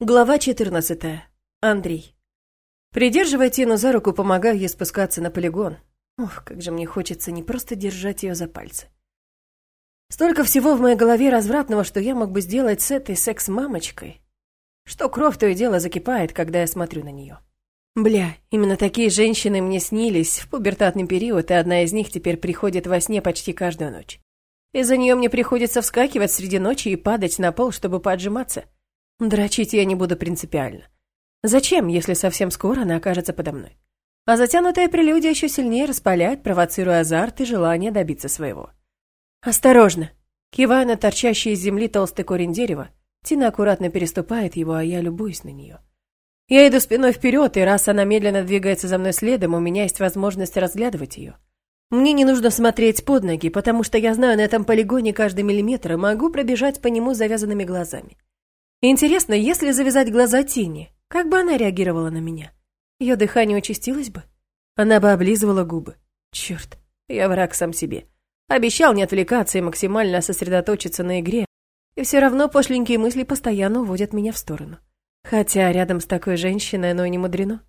Глава 14. Андрей. Придерживая Тину за руку, помогаю ей спускаться на полигон. Ох, как же мне хочется не просто держать ее за пальцы. Столько всего в моей голове развратного, что я мог бы сделать с этой секс-мамочкой, что кровь то и дело закипает, когда я смотрю на нее. Бля, именно такие женщины мне снились в пубертатный период, и одна из них теперь приходит во сне почти каждую ночь. Из-за нее мне приходится вскакивать среди ночи и падать на пол, чтобы поотжиматься – Дрочить я не буду принципиально. Зачем, если совсем скоро она окажется подо мной? А затянутая прелюдия еще сильнее распаляет, провоцируя азарт и желание добиться своего. «Осторожно!» Кивая на торчащий из земли толстый корень дерева, Тина аккуратно переступает его, а я любуюсь на нее. Я иду спиной вперед, и раз она медленно двигается за мной следом, у меня есть возможность разглядывать ее. Мне не нужно смотреть под ноги, потому что я знаю на этом полигоне каждый миллиметр и могу пробежать по нему завязанными глазами. Интересно, если завязать глаза тени, как бы она реагировала на меня? Ее дыхание участилось бы? Она бы облизывала губы. Черт, я враг сам себе. Обещал не отвлекаться и максимально сосредоточиться на игре, и все равно пошленькие мысли постоянно уводят меня в сторону. Хотя рядом с такой женщиной оно и не мудрено.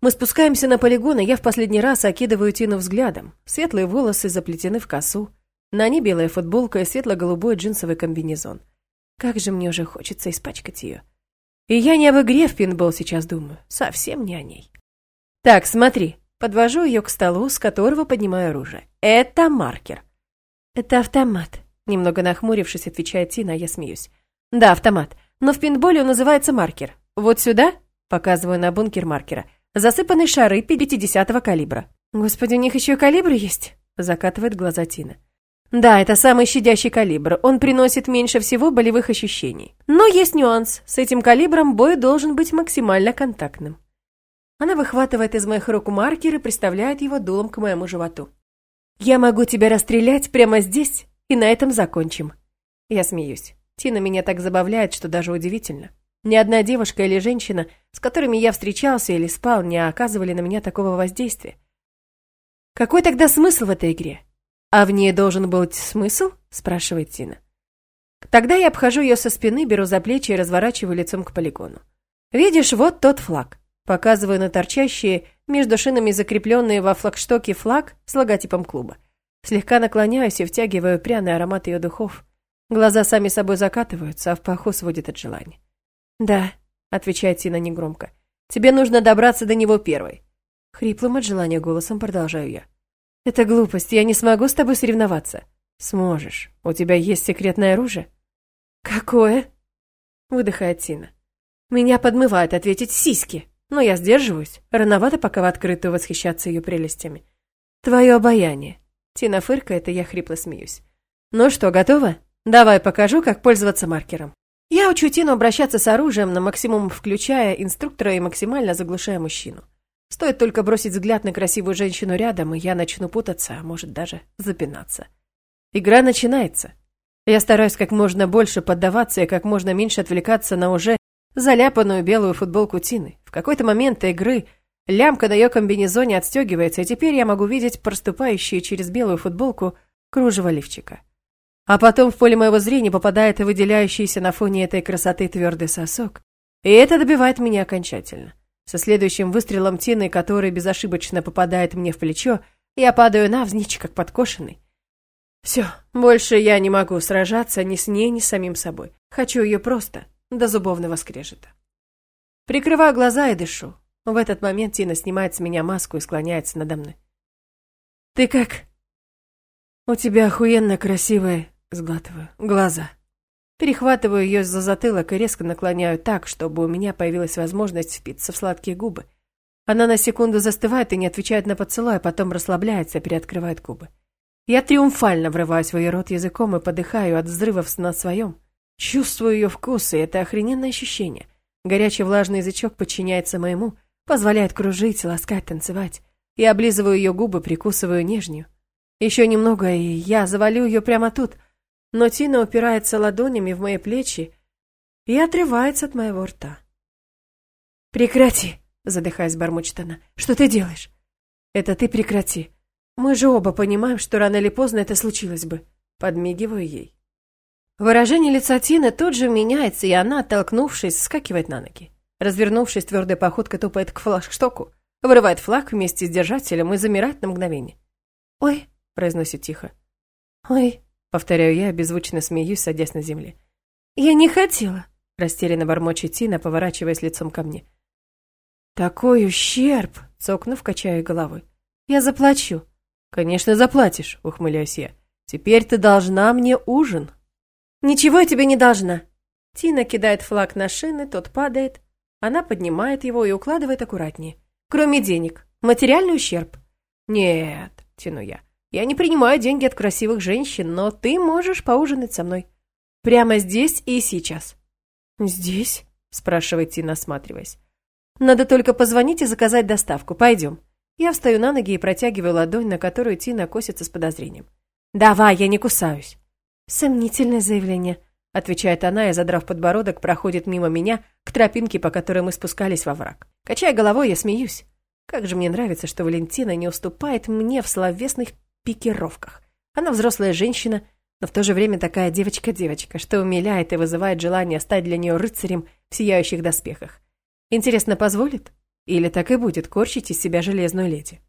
Мы спускаемся на полигон, и я в последний раз окидываю Тину взглядом. Светлые волосы заплетены в косу. На ней белая футболка и светло-голубой джинсовый комбинезон. Как же мне уже хочется испачкать ее. И я не об игре в пинбол сейчас думаю, совсем не о ней. Так, смотри, подвожу ее к столу, с которого поднимаю оружие. Это маркер. Это автомат. Немного нахмурившись, отвечает Тина, а я смеюсь. Да, автомат. Но в пинболе он называется маркер. Вот сюда, показываю на бункер маркера, засыпаны шары 50-го калибра. Господи, у них еще и калибры есть? Закатывает глаза Тина. Да, это самый щадящий калибр. Он приносит меньше всего болевых ощущений. Но есть нюанс. С этим калибром бой должен быть максимально контактным. Она выхватывает из моих рук маркер и приставляет его дулом к моему животу. «Я могу тебя расстрелять прямо здесь, и на этом закончим». Я смеюсь. Тина меня так забавляет, что даже удивительно. Ни одна девушка или женщина, с которыми я встречался или спал, не оказывали на меня такого воздействия. Какой тогда смысл в этой игре? «А в ней должен быть смысл?» – спрашивает Тина. Тогда я обхожу ее со спины, беру за плечи и разворачиваю лицом к полигону. «Видишь, вот тот флаг». Показываю на торчащие, между шинами закрепленные во флагштоке флаг с логотипом клуба. Слегка наклоняюсь и втягиваю пряный аромат ее духов. Глаза сами собой закатываются, а в паху сводит от желания. «Да», — отвечает Тина негромко, — «тебе нужно добраться до него первой». Хриплым от желания голосом продолжаю я. «Это глупость, я не смогу с тобой соревноваться». «Сможешь. У тебя есть секретное оружие?» «Какое?» Выдыхает Тина. Меня подмывает ответить сиськи, но я сдерживаюсь. Рановато пока в открытую восхищаться ее прелестями. Твое обаяние. Тина фыркает, и я хрипло смеюсь. Ну что, готова? Давай покажу, как пользоваться маркером. Я учу Тину обращаться с оружием на максимум, включая инструктора и максимально заглушая мужчину. Стоит только бросить взгляд на красивую женщину рядом, и я начну путаться, а может даже запинаться. Игра начинается. Я стараюсь как можно больше поддаваться и как можно меньше отвлекаться на уже заляпанную белую футболку Тины. В какой-то момент игры лямка на ее комбинезоне отстегивается, и теперь я могу видеть проступающие через белую футболку кружево лифчика. А потом в поле моего зрения попадает выделяющийся на фоне этой красоты твердый сосок, и это добивает меня окончательно. Со следующим выстрелом Тины, который безошибочно попадает мне в плечо, я падаю навзничь, как подкошенный. Все, больше я не могу сражаться ни с ней, ни с самим собой. Хочу ее просто до зубовного скрежета. Прикрываю глаза и дышу. В этот момент Тина снимает с меня маску и склоняется надо мной. «Ты как?» «У тебя охуенно красивые...» Сглатываю. «Глаза». Перехватываю ее за затылок и резко наклоняю так, чтобы у меня появилась возможность впиться в сладкие губы. Она на секунду застывает и не отвечает на поцелуй, а потом расслабляется и приоткрывает губы. Я триумфально врываюсь в ее рот языком и подыхаю от взрывов на своем. Чувствую ее вкус, и это охрененное ощущение. Горячий влажный язычок подчиняется моему, позволяет кружить, ласкать, танцевать. Я облизываю ее губы, прикусываю нежнюю. Еще немного, и я завалю ее прямо тут, но Тина упирается ладонями в мои плечи и отрывается от моего рта. «Прекрати!» — задыхаясь, бормочет она. «Что ты делаешь?» «Это ты прекрати. Мы же оба понимаем, что рано или поздно это случилось бы». Подмигиваю ей. Выражение лица Тины тут же меняется, и она, оттолкнувшись, скакивает на ноги. Развернувшись, твердой походкой топает к флагштоку, вырывает флаг вместе с держателем и замирает на мгновение. «Ой», — произносит тихо. «Ой», — повторяю я, беззвучно смеюсь, садясь на земле. «Я не хотела», — растерянно бормочет Тина, поворачиваясь лицом ко мне. «Такой ущерб!» — цокнув, качаю головой. «Я заплачу». «Конечно, заплатишь», — ухмыляюсь я. «Теперь ты должна мне ужин». «Ничего я тебе не должна». Тина кидает флаг на шины, тот падает. Она поднимает его и укладывает аккуратнее. «Кроме денег. Материальный ущерб». «Нет», — тяну я. «Я не принимаю деньги от красивых женщин, но ты можешь поужинать со мной. Прямо здесь и сейчас». «Здесь?» — спрашивает Тина, осматриваясь. «Надо только позвонить и заказать доставку. Пойдем». Я встаю на ноги и протягиваю ладонь, на которую Тина косится с подозрением. «Давай, я не кусаюсь». «Сомнительное заявление», — отвечает она и, задрав подбородок, проходит мимо меня к тропинке, по которой мы спускались во враг. Качая головой, я смеюсь. Как же мне нравится, что Валентина не уступает мне в словесных пикировках. Она взрослая женщина, но в то же время такая девочка-девочка, что умиляет и вызывает желание стать для нее рыцарем в сияющих доспехах. Интересно, позволит? Или так и будет корчить из себя железную леди?